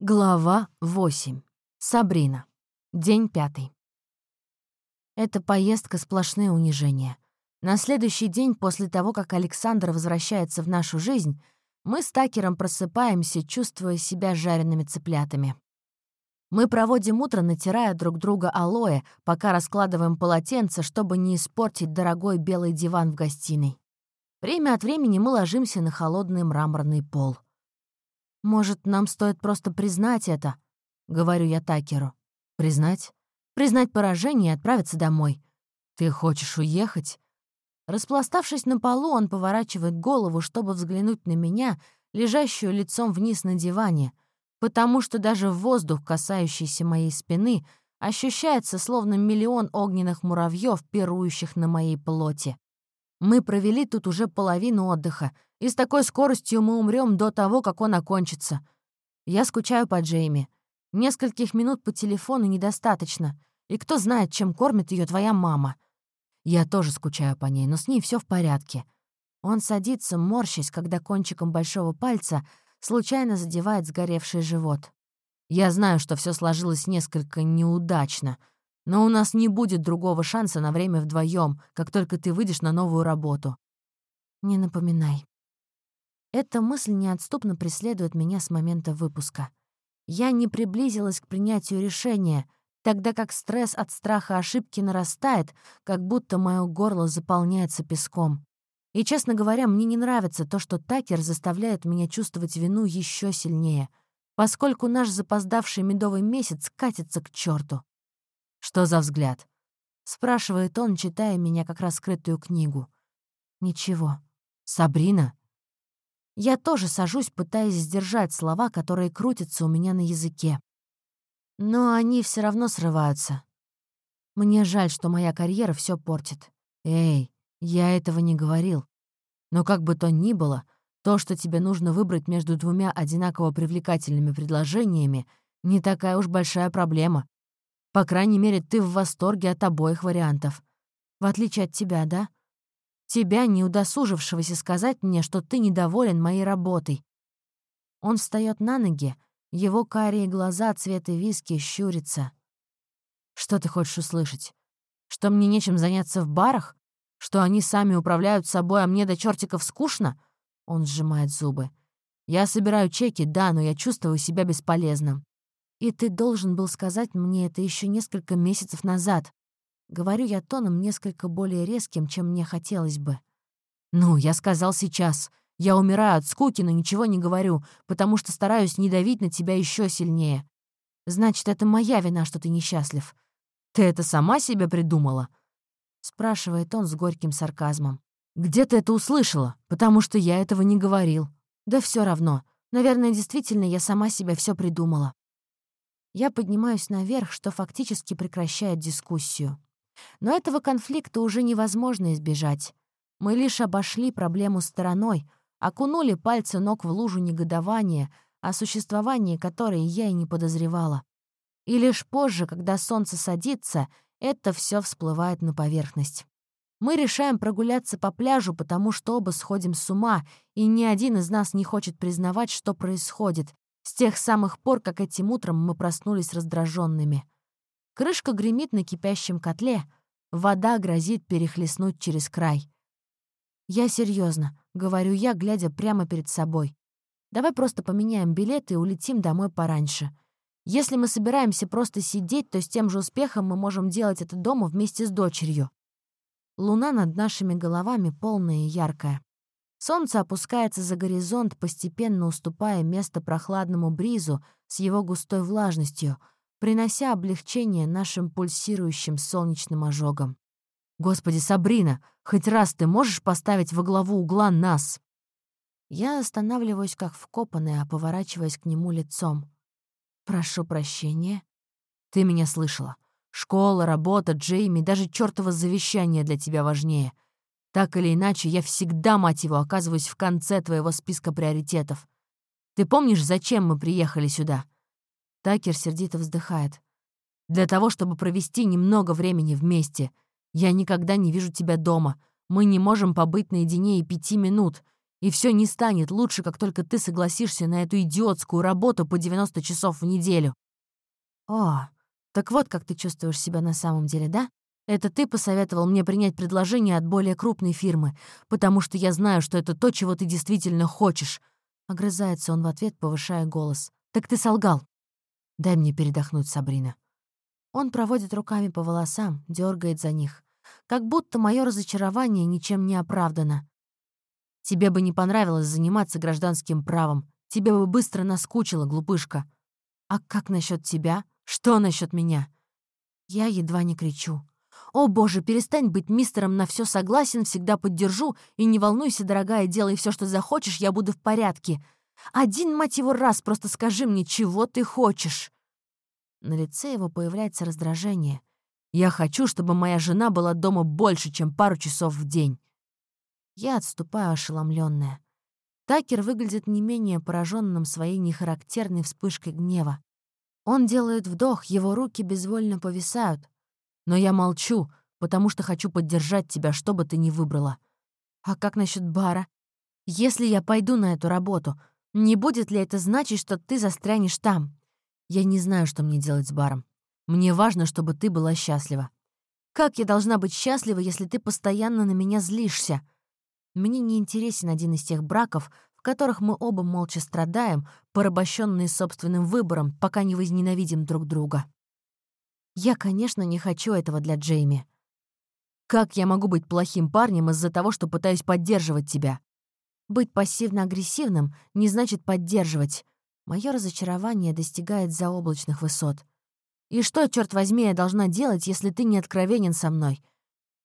Глава 8. Сабрина. День пятый. Эта поездка — сплошные унижения. На следующий день после того, как Александр возвращается в нашу жизнь, мы с Такером просыпаемся, чувствуя себя жареными цыплятами. Мы проводим утро, натирая друг друга алоэ, пока раскладываем полотенце, чтобы не испортить дорогой белый диван в гостиной. Время от времени мы ложимся на холодный мраморный пол — «Может, нам стоит просто признать это?» — говорю я Такеру. «Признать? Признать поражение и отправиться домой. Ты хочешь уехать?» Распластавшись на полу, он поворачивает голову, чтобы взглянуть на меня, лежащую лицом вниз на диване, потому что даже воздух, касающийся моей спины, ощущается словно миллион огненных муравьев, пирующих на моей плоти. Мы провели тут уже половину отдыха, и с такой скоростью мы умрем до того, как он окончится. Я скучаю по Джейми. Нескольких минут по телефону недостаточно. И кто знает, чем кормит ее твоя мама. Я тоже скучаю по ней, но с ней все в порядке. Он садится, морщась, когда кончиком большого пальца случайно задевает сгоревший живот. Я знаю, что все сложилось несколько неудачно, но у нас не будет другого шанса на время вдвоем, как только ты выйдешь на новую работу. Не напоминай. Эта мысль неотступно преследует меня с момента выпуска. Я не приблизилась к принятию решения, тогда как стресс от страха ошибки нарастает, как будто мое горло заполняется песком. И, честно говоря, мне не нравится то, что Такер заставляет меня чувствовать вину еще сильнее, поскольку наш запоздавший медовый месяц катится к черту. «Что за взгляд?» — спрашивает он, читая меня как раскрытую книгу. «Ничего. Сабрина?» Я тоже сажусь, пытаясь сдержать слова, которые крутятся у меня на языке. Но они все равно срываются. Мне жаль, что моя карьера все портит. Эй, я этого не говорил. Но как бы то ни было, то, что тебе нужно выбрать между двумя одинаково привлекательными предложениями, не такая уж большая проблема. По крайней мере, ты в восторге от обоих вариантов. В отличие от тебя, да? Тебя, не удосужившегося сказать мне, что ты недоволен моей работой. Он встает на ноги, его карие глаза цвета виски щурятся. Что ты хочешь услышать? Что мне нечем заняться в барах? Что они сами управляют собой, а мне до чертиков скучно? Он сжимает зубы. Я собираю чеки, да, но я чувствую себя бесполезным. И ты должен был сказать мне это еще несколько месяцев назад. Говорю я тоном несколько более резким, чем мне хотелось бы. «Ну, я сказал сейчас. Я умираю от скуки, но ничего не говорю, потому что стараюсь не давить на тебя еще сильнее. Значит, это моя вина, что ты несчастлив. Ты это сама себе придумала?» Спрашивает он с горьким сарказмом. «Где ты это услышала? Потому что я этого не говорил. Да все равно. Наверное, действительно, я сама себе все придумала». Я поднимаюсь наверх, что фактически прекращает дискуссию. Но этого конфликта уже невозможно избежать. Мы лишь обошли проблему стороной, окунули пальцы ног в лужу негодования, о существовании которой я и не подозревала. И лишь позже, когда солнце садится, это все всплывает на поверхность. Мы решаем прогуляться по пляжу, потому что оба сходим с ума, и ни один из нас не хочет признавать, что происходит, с тех самых пор, как этим утром мы проснулись раздраженными. Крышка гремит на кипящем котле, вода грозит перехлестнуть через край. «Я серьезно, говорю я, глядя прямо перед собой. «Давай просто поменяем билеты и улетим домой пораньше. Если мы собираемся просто сидеть, то с тем же успехом мы можем делать это дома вместе с дочерью». Луна над нашими головами полная и яркая. Солнце опускается за горизонт, постепенно уступая место прохладному бризу с его густой влажностью — принося облегчение нашим пульсирующим солнечным ожогам. «Господи, Сабрина, хоть раз ты можешь поставить во главу угла нас?» Я останавливаюсь как вкопанная, поворачиваясь к нему лицом. «Прошу прощения». «Ты меня слышала. Школа, работа, Джейми, даже чёртово завещание для тебя важнее. Так или иначе, я всегда, мать его, оказываюсь в конце твоего списка приоритетов. Ты помнишь, зачем мы приехали сюда?» Такер сердито вздыхает. «Для того, чтобы провести немного времени вместе. Я никогда не вижу тебя дома. Мы не можем побыть наедине и пяти минут. И все не станет лучше, как только ты согласишься на эту идиотскую работу по 90 часов в неделю. О, так вот как ты чувствуешь себя на самом деле, да? Это ты посоветовал мне принять предложение от более крупной фирмы, потому что я знаю, что это то, чего ты действительно хочешь. Огрызается он в ответ, повышая голос. Так ты солгал. Дай мне передохнуть, Сабрина. Он проводит руками по волосам, дергает за них. Как будто мое разочарование ничем не оправдано. Тебе бы не понравилось заниматься гражданским правом. Тебе бы быстро наскучило, глупышка. А как насчет тебя? Что насчет меня? Я едва не кричу. «О, боже, перестань быть мистером на все согласен, всегда поддержу, и не волнуйся, дорогая, делай все, что захочешь, я буду в порядке. Один, мать его, раз просто скажи мне, чего ты хочешь?» На лице его появляется раздражение. «Я хочу, чтобы моя жена была дома больше, чем пару часов в день». Я отступаю ошеломленная. Такер выглядит не менее пораженным своей нехарактерной вспышкой гнева. Он делает вдох, его руки безвольно повисают. Но я молчу, потому что хочу поддержать тебя, что бы ты ни выбрала. А как насчет бара? Если я пойду на эту работу, не будет ли это значить, что ты застрянешь там? Я не знаю, что мне делать с баром. Мне важно, чтобы ты была счастлива. Как я должна быть счастлива, если ты постоянно на меня злишься? Мне не интересен один из тех браков, в которых мы оба молча страдаем, порабощенные собственным выбором, пока не возненавидим друг друга. Я, конечно, не хочу этого для Джейми. Как я могу быть плохим парнем из-за того, что пытаюсь поддерживать тебя? Быть пассивно-агрессивным не значит поддерживать. Мое разочарование достигает заоблачных высот. И что, черт возьми, я должна делать, если ты не откровенен со мной?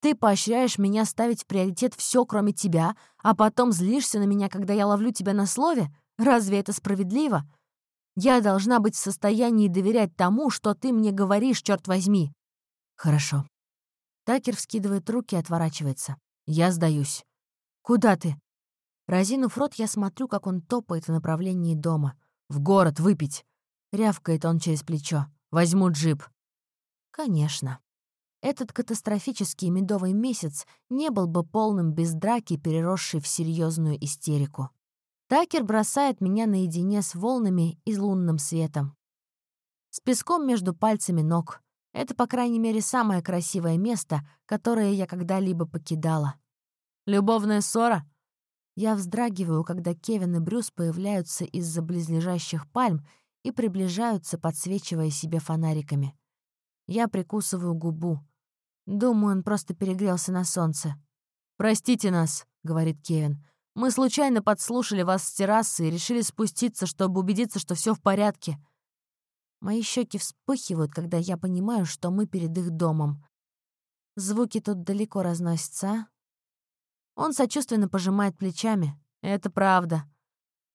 Ты поощряешь меня ставить в приоритет все, кроме тебя, а потом злишься на меня, когда я ловлю тебя на слове? Разве это справедливо? Я должна быть в состоянии доверять тому, что ты мне говоришь, черт возьми. Хорошо. Такер вскидывает руки и отворачивается. Я сдаюсь. Куда ты? Разинув рот, я смотрю, как он топает в направлении дома. В город выпить. Рявкает он через плечо. Возьму джип. Конечно. Этот катастрофический медовый месяц не был бы полным без драки, переросшей в серьезную истерику. Такер бросает меня наедине с волнами и лунным светом. С песком между пальцами ног. Это, по крайней мере, самое красивое место, которое я когда-либо покидала. Любовная ссора? Я вздрагиваю, когда Кевин и Брюс появляются из-за близлежащих пальм и приближаются, подсвечивая себе фонариками. Я прикусываю губу. Думаю, он просто перегрелся на солнце. «Простите нас», — говорит Кевин. Мы случайно подслушали вас с террасы и решили спуститься, чтобы убедиться, что все в порядке. Мои щеки вспыхивают, когда я понимаю, что мы перед их домом. Звуки тут далеко разносятся, а? Он сочувственно пожимает плечами. Это правда.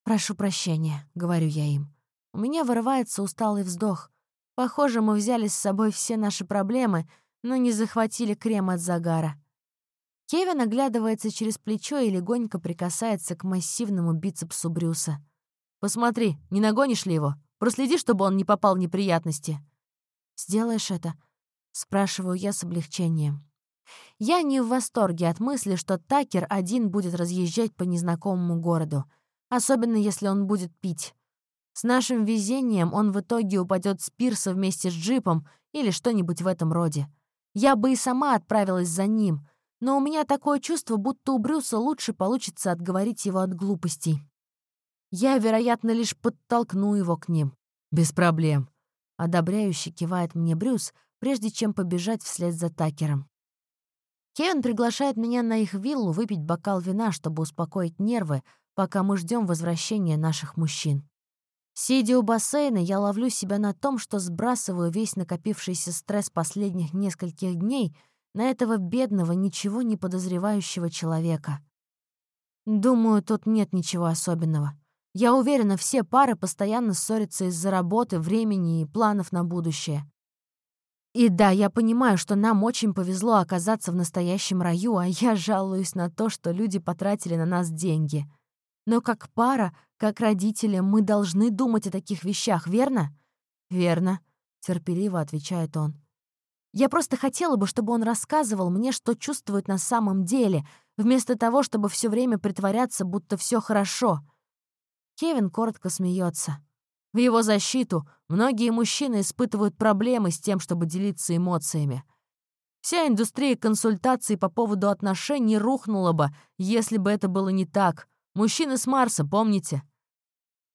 «Прошу прощения», — говорю я им. У меня вырывается усталый вздох. Похоже, мы взяли с собой все наши проблемы, но не захватили крем от загара. Кевин оглядывается через плечо и легонько прикасается к массивному бицепсу Брюса. «Посмотри, не нагонишь ли его? Проследи, чтобы он не попал в неприятности». «Сделаешь это?» — спрашиваю я с облегчением. Я не в восторге от мысли, что Такер один будет разъезжать по незнакомому городу, особенно если он будет пить. С нашим везением он в итоге упадет с пирса вместе с джипом или что-нибудь в этом роде. Я бы и сама отправилась за ним — но у меня такое чувство, будто у Брюса лучше получится отговорить его от глупостей. Я, вероятно, лишь подтолкну его к ним. Без проблем. Одобряюще кивает мне Брюс, прежде чем побежать вслед за Такером. Кевин приглашает меня на их виллу выпить бокал вина, чтобы успокоить нервы, пока мы ждем возвращения наших мужчин. Сидя у бассейна, я ловлю себя на том, что сбрасываю весь накопившийся стресс последних нескольких дней — на этого бедного, ничего не подозревающего человека. Думаю, тут нет ничего особенного. Я уверена, все пары постоянно ссорятся из-за работы, времени и планов на будущее. И да, я понимаю, что нам очень повезло оказаться в настоящем раю, а я жалуюсь на то, что люди потратили на нас деньги. Но как пара, как родители, мы должны думать о таких вещах, верно? Верно, терпеливо отвечает он. Я просто хотела бы, чтобы он рассказывал мне, что чувствует на самом деле, вместо того, чтобы все время притворяться, будто все хорошо. Кевин коротко смеется. В его защиту многие мужчины испытывают проблемы с тем, чтобы делиться эмоциями. Вся индустрия консультаций по поводу отношений рухнула бы, если бы это было не так. Мужчины с Марса, помните?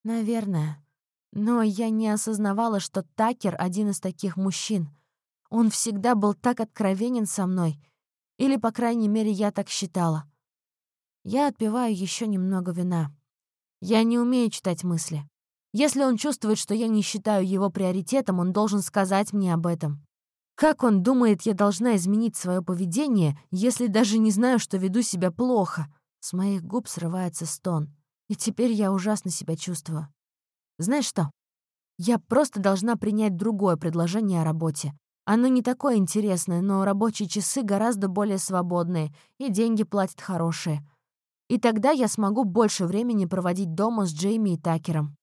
Наверное. Но я не осознавала, что Такер — один из таких мужчин. Он всегда был так откровенен со мной. Или, по крайней мере, я так считала. Я отпиваю еще немного вина. Я не умею читать мысли. Если он чувствует, что я не считаю его приоритетом, он должен сказать мне об этом. Как он думает, я должна изменить свое поведение, если даже не знаю, что веду себя плохо? С моих губ срывается стон. И теперь я ужасно себя чувствую. Знаешь что? Я просто должна принять другое предложение о работе. Оно не такое интересное, но рабочие часы гораздо более свободные, и деньги платят хорошие. И тогда я смогу больше времени проводить дома с Джейми и Такером.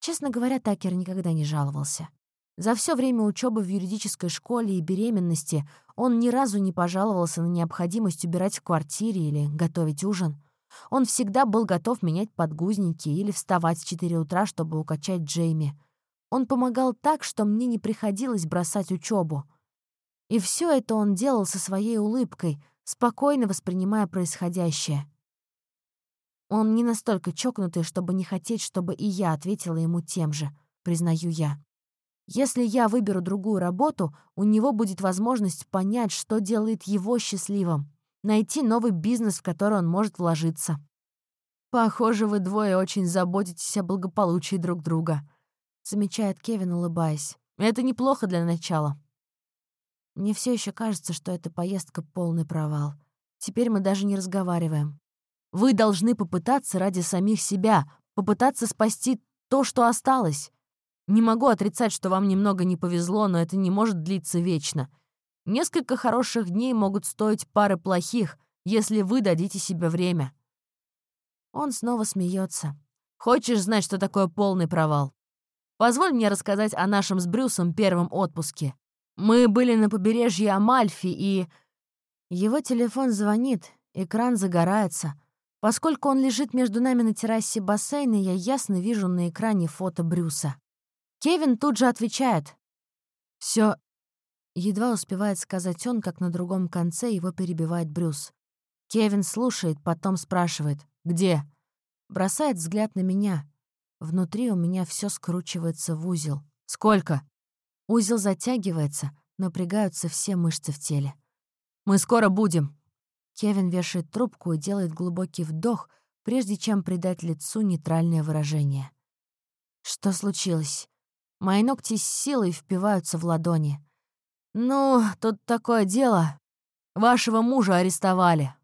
Честно говоря, Такер никогда не жаловался. За все время учебы в юридической школе и беременности он ни разу не пожаловался на необходимость убирать в квартире или готовить ужин. Он всегда был готов менять подгузники или вставать в 4 утра, чтобы укачать Джейми. Он помогал так, что мне не приходилось бросать учебу. И все это он делал со своей улыбкой, спокойно воспринимая происходящее. Он не настолько чокнутый, чтобы не хотеть, чтобы и я ответила ему тем же, признаю я. Если я выберу другую работу, у него будет возможность понять, что делает его счастливым, найти новый бизнес, в который он может вложиться. «Похоже, вы двое очень заботитесь о благополучии друг друга», — замечает Кевин, улыбаясь. «Это неплохо для начала». Мне все еще кажется, что эта поездка — полный провал. Теперь мы даже не разговариваем. Вы должны попытаться ради самих себя, попытаться спасти то, что осталось. Не могу отрицать, что вам немного не повезло, но это не может длиться вечно. Несколько хороших дней могут стоить пары плохих, если вы дадите себе время. Он снова смеется. Хочешь знать, что такое полный провал? Позволь мне рассказать о нашем с Брюсом первом отпуске. Мы были на побережье Амальфи, и... Его телефон звонит, экран загорается — Поскольку он лежит между нами на террасе бассейна, я ясно вижу на экране фото Брюса. Кевин тут же отвечает. Все. Едва успевает сказать он, как на другом конце его перебивает Брюс. Кевин слушает, потом спрашивает «Где?». Бросает взгляд на меня. Внутри у меня все скручивается в узел. «Сколько?» Узел затягивается, напрягаются все мышцы в теле. «Мы скоро будем», Кевин вешает трубку и делает глубокий вдох, прежде чем придать лицу нейтральное выражение. Что случилось? Мои ногти с силой впиваются в ладони. «Ну, тут такое дело. Вашего мужа арестовали.